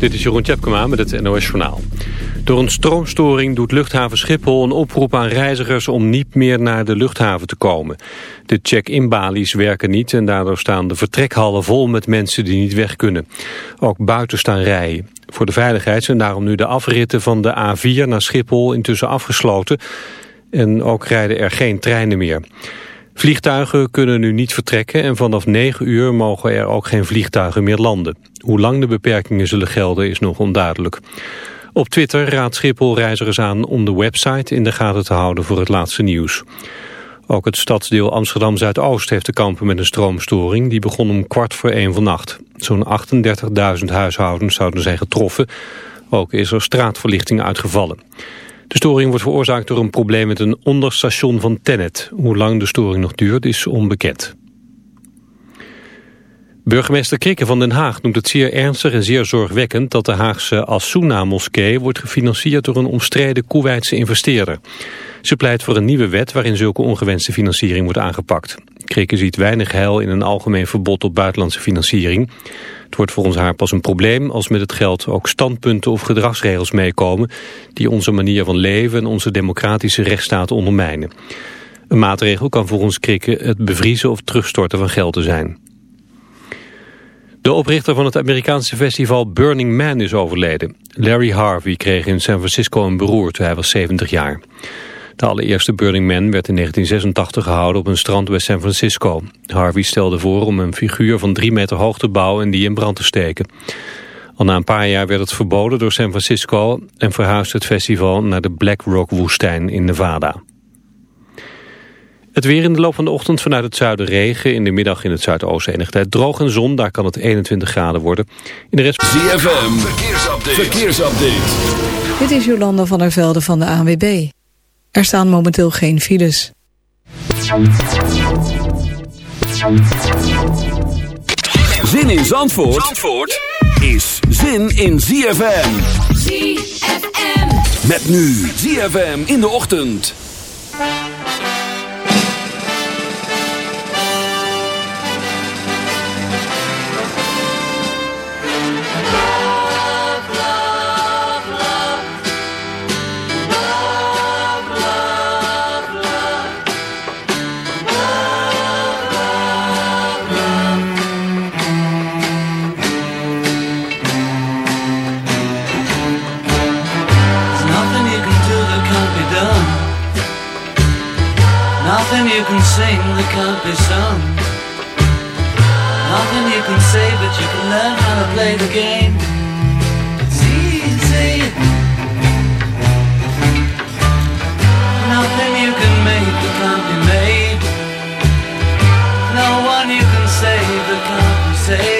Dit is Jeroen Tjepkema met het NOS Journaal. Door een stroomstoring doet luchthaven Schiphol een oproep aan reizigers om niet meer naar de luchthaven te komen. De check-in-balies werken niet en daardoor staan de vertrekhallen vol met mensen die niet weg kunnen. Ook buiten staan rijen. Voor de veiligheid zijn daarom nu de afritten van de A4 naar Schiphol intussen afgesloten. En ook rijden er geen treinen meer. Vliegtuigen kunnen nu niet vertrekken en vanaf 9 uur mogen er ook geen vliegtuigen meer landen. Hoe lang de beperkingen zullen gelden is nog onduidelijk. Op Twitter raadt Schiphol reizigers aan om de website in de gaten te houden voor het laatste nieuws. Ook het stadsdeel Amsterdam-Zuidoost heeft te kampen met een stroomstoring. Die begon om kwart voor één vannacht. Zo'n 38.000 huishoudens zouden zijn getroffen. Ook is er straatverlichting uitgevallen. De storing wordt veroorzaakt door een probleem met een onderstation van Tennet. Hoe lang de storing nog duurt is onbekend. Burgemeester Krikke van Den Haag noemt het zeer ernstig en zeer zorgwekkend dat de Haagse Assouna-moskee wordt gefinancierd door een omstreden Koeweitse investeerder. Ze pleit voor een nieuwe wet waarin zulke ongewenste financiering wordt aangepakt. Krikke ziet weinig heil in een algemeen verbod op buitenlandse financiering. Het wordt volgens haar pas een probleem als met het geld ook standpunten of gedragsregels meekomen die onze manier van leven en onze democratische rechtsstaat ondermijnen. Een maatregel kan volgens Krikke het bevriezen of terugstorten van geld te zijn. De oprichter van het Amerikaanse festival Burning Man is overleden. Larry Harvey kreeg in San Francisco een beroerte, hij was 70 jaar. De allereerste Burning Man werd in 1986 gehouden op een strand bij San Francisco. Harvey stelde voor om een figuur van drie meter hoog te bouwen en die in brand te steken. Al na een paar jaar werd het verboden door San Francisco en verhuisde het festival naar de Black Rock woestijn in Nevada. Het weer in de loop van de ochtend vanuit het zuiden regen. In de middag in het zuidoosten enige tijd droog en zon. Daar kan het 21 graden worden. In de rest... ZFM, verkeersupdate. verkeersupdate. Dit is Jolanda van der Velde van de ANWB. Er staan momenteel geen files. Zin in Zandvoort, Zandvoort is zin in ZFM. ZFM. Met nu ZFM in de ochtend. That can't be sung. Nothing you can say, but you can learn how to play the game. It's easy. Nothing you can make that can't be made. No one you can save that can't be saved.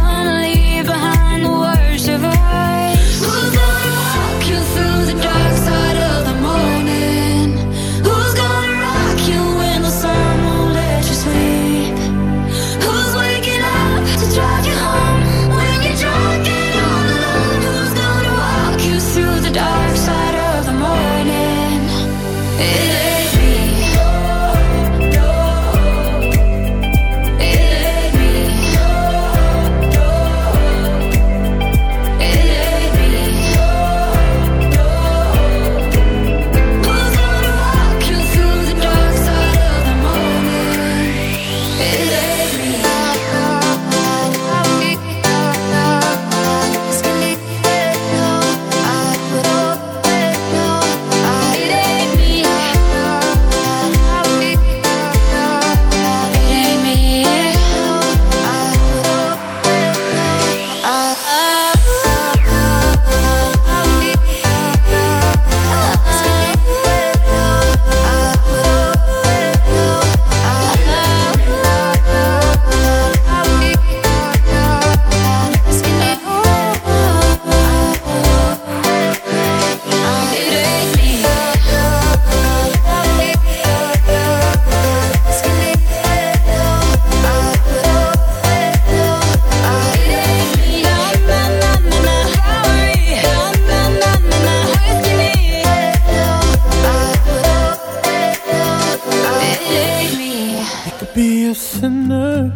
be a sinner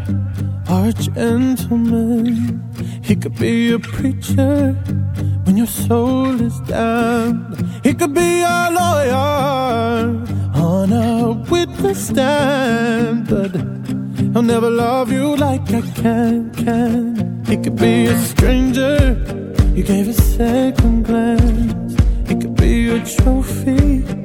or a gentleman. He could be a preacher when your soul is down. He could be a lawyer on a witness stand, but he'll never love you like I can. Can he could be a stranger you gave a second glance? He could be a trophy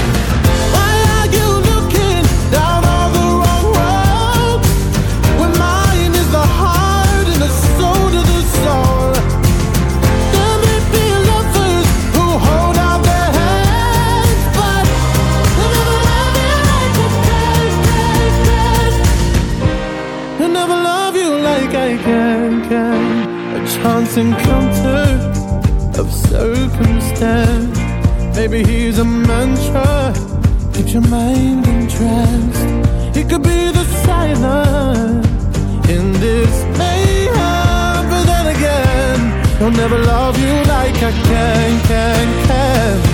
peace and of circumstance. Maybe he's a mantra, keeps your mind in trance. He could be the silence in this mayhem, but then again, he'll never love you like I can, can, can.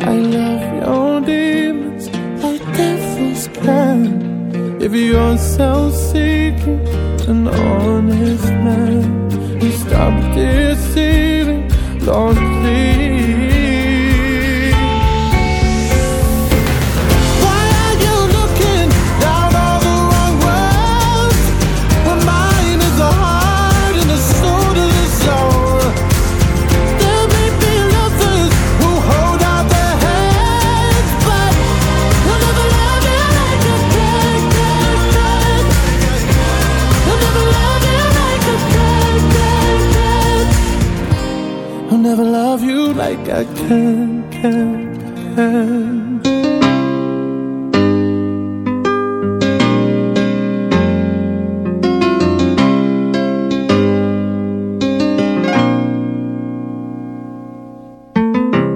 I love your demons like devils can. If you're self-seeking, an honest man, you stop deceiving. Lord, please. Like I can, can, can.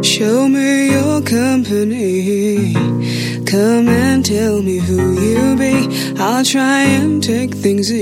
Show me your company. Come and tell me who you be. I'll try and take things easy.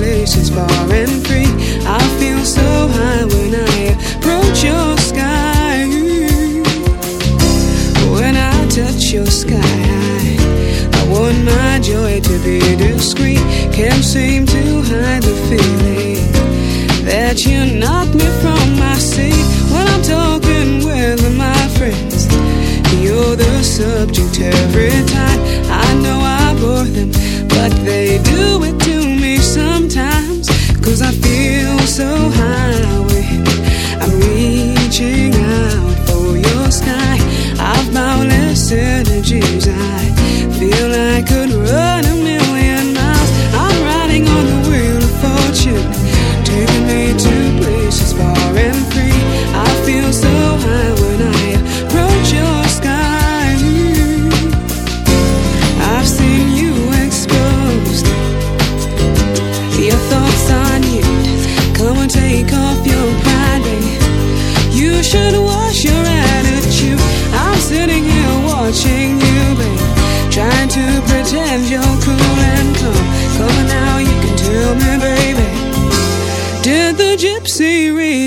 places far and free. I feel so high when I approach your sky. When I touch your sky, I want my joy to be discreet. Can't seem to hide the feeling that you knock me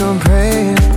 I'm praying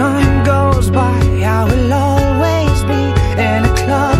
time goes by, I will always be in a club.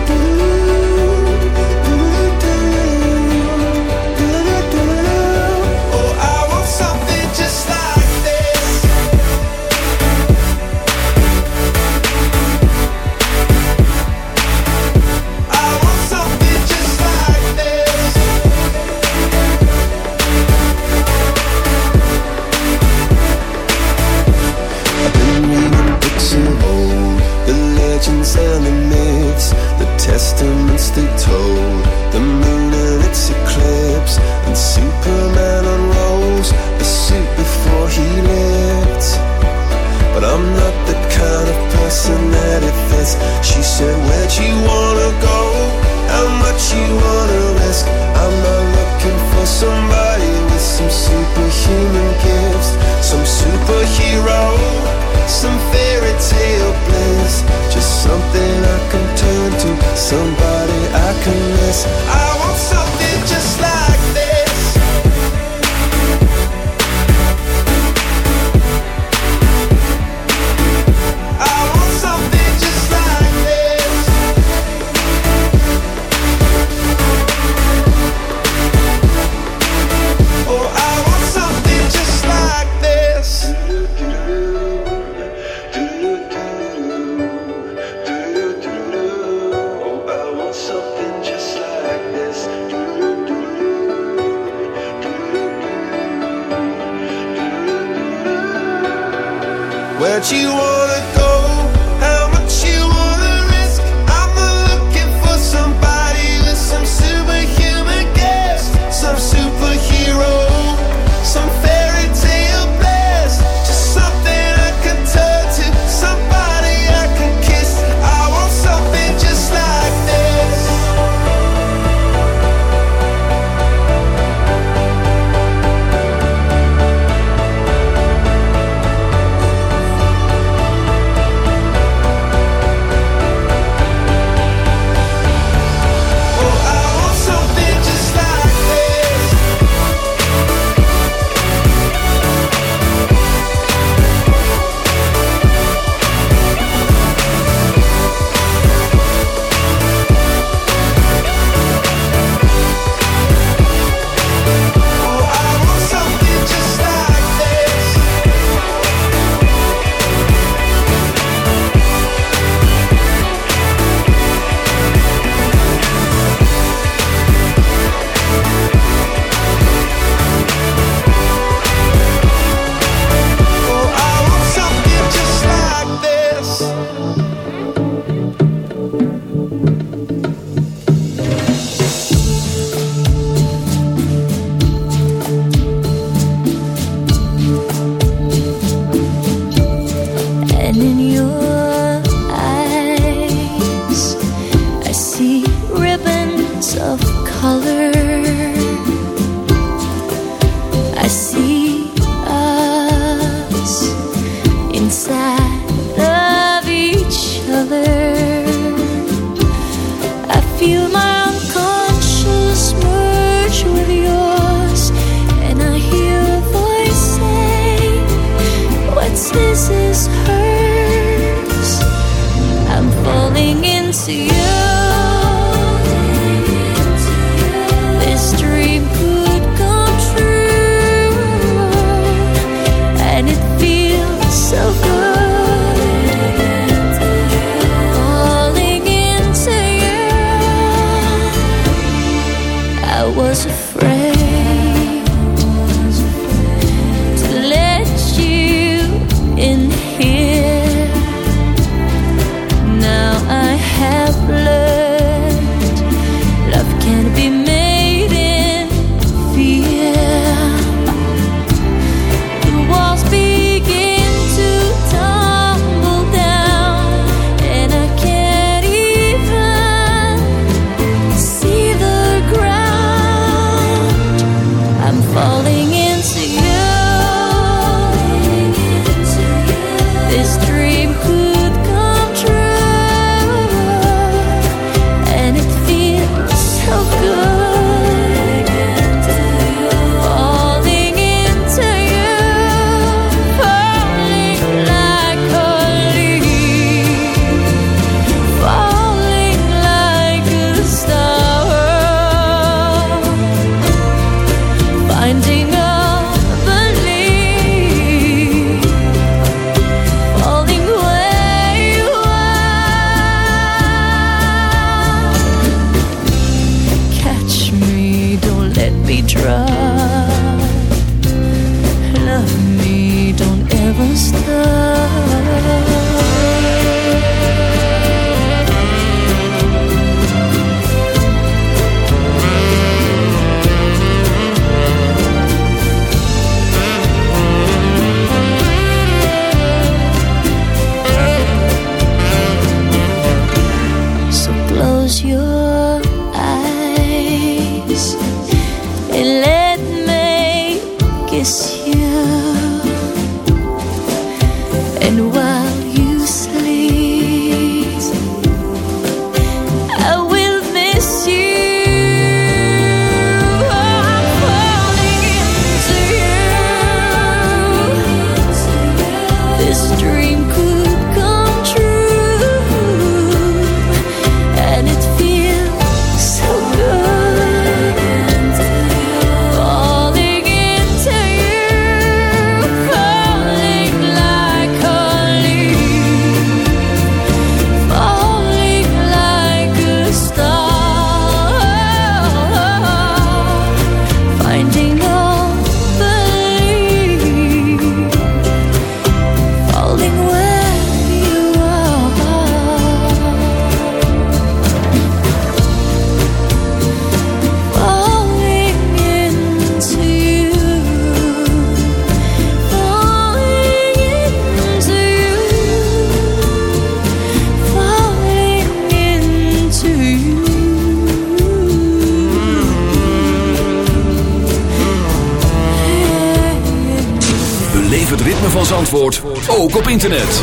ook op internet.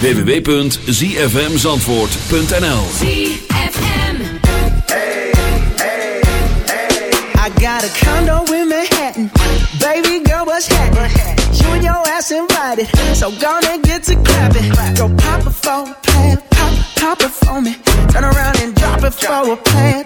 www.zfmzandvoort.nl ZFM. I got a condo in Manhattan. Baby girl, what's happening? You and your ass invited. So gonna get to clapping. Go pop a plan. Pop, pop it for me. Turn around and drop it for a plan.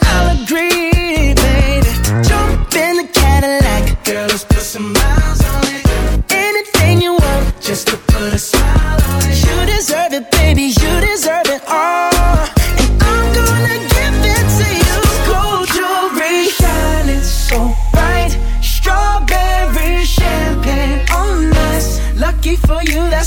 agree,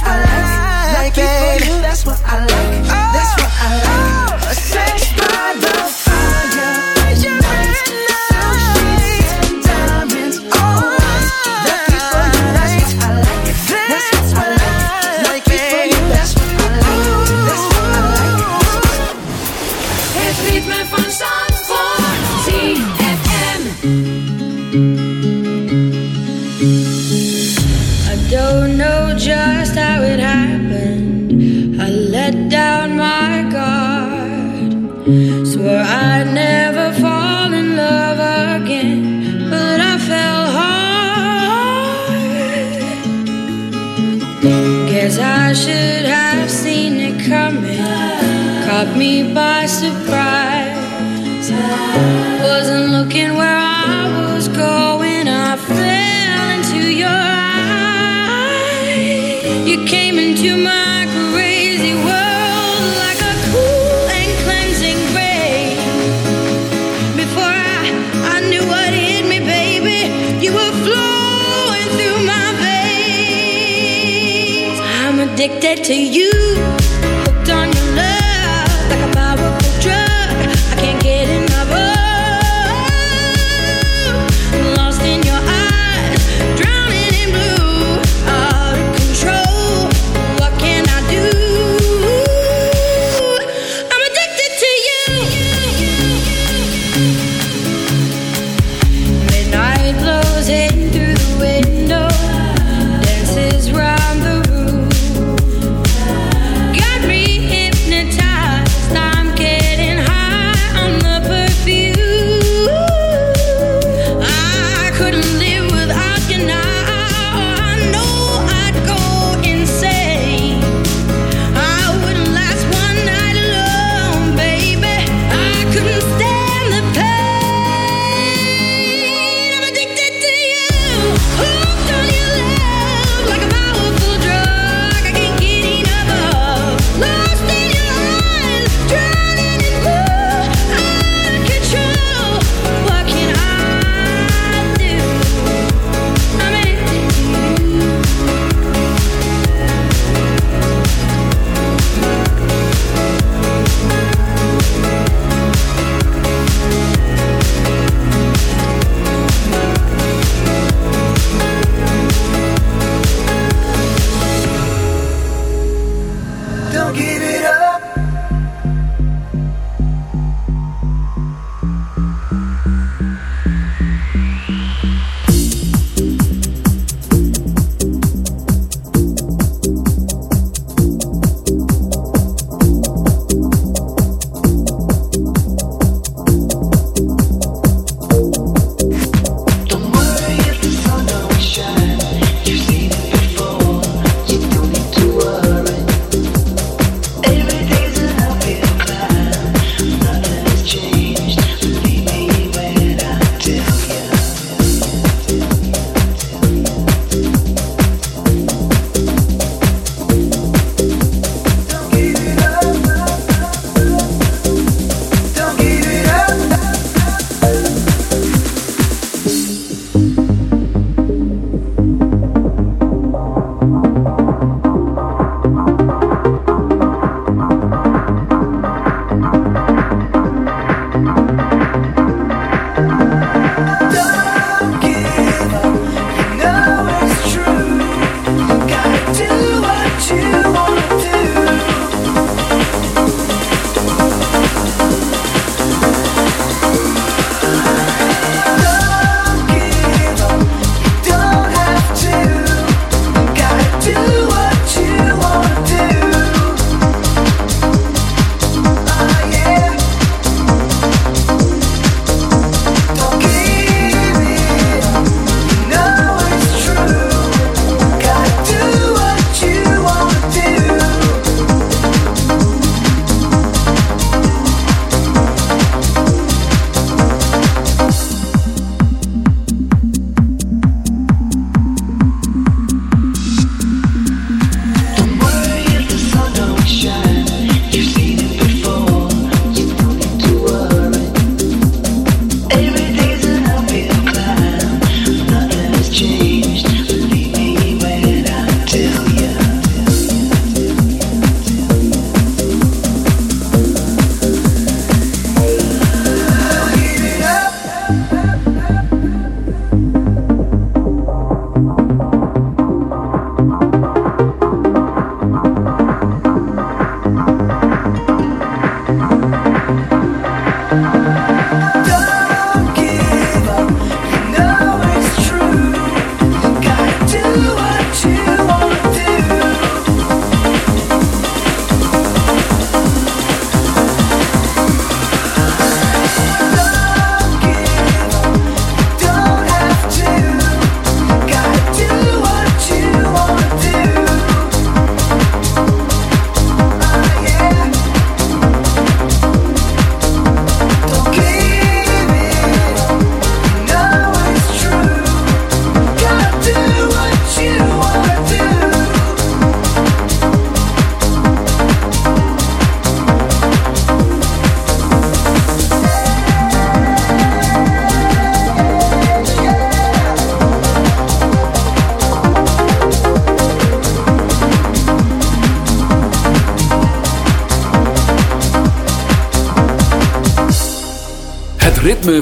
That's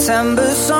September song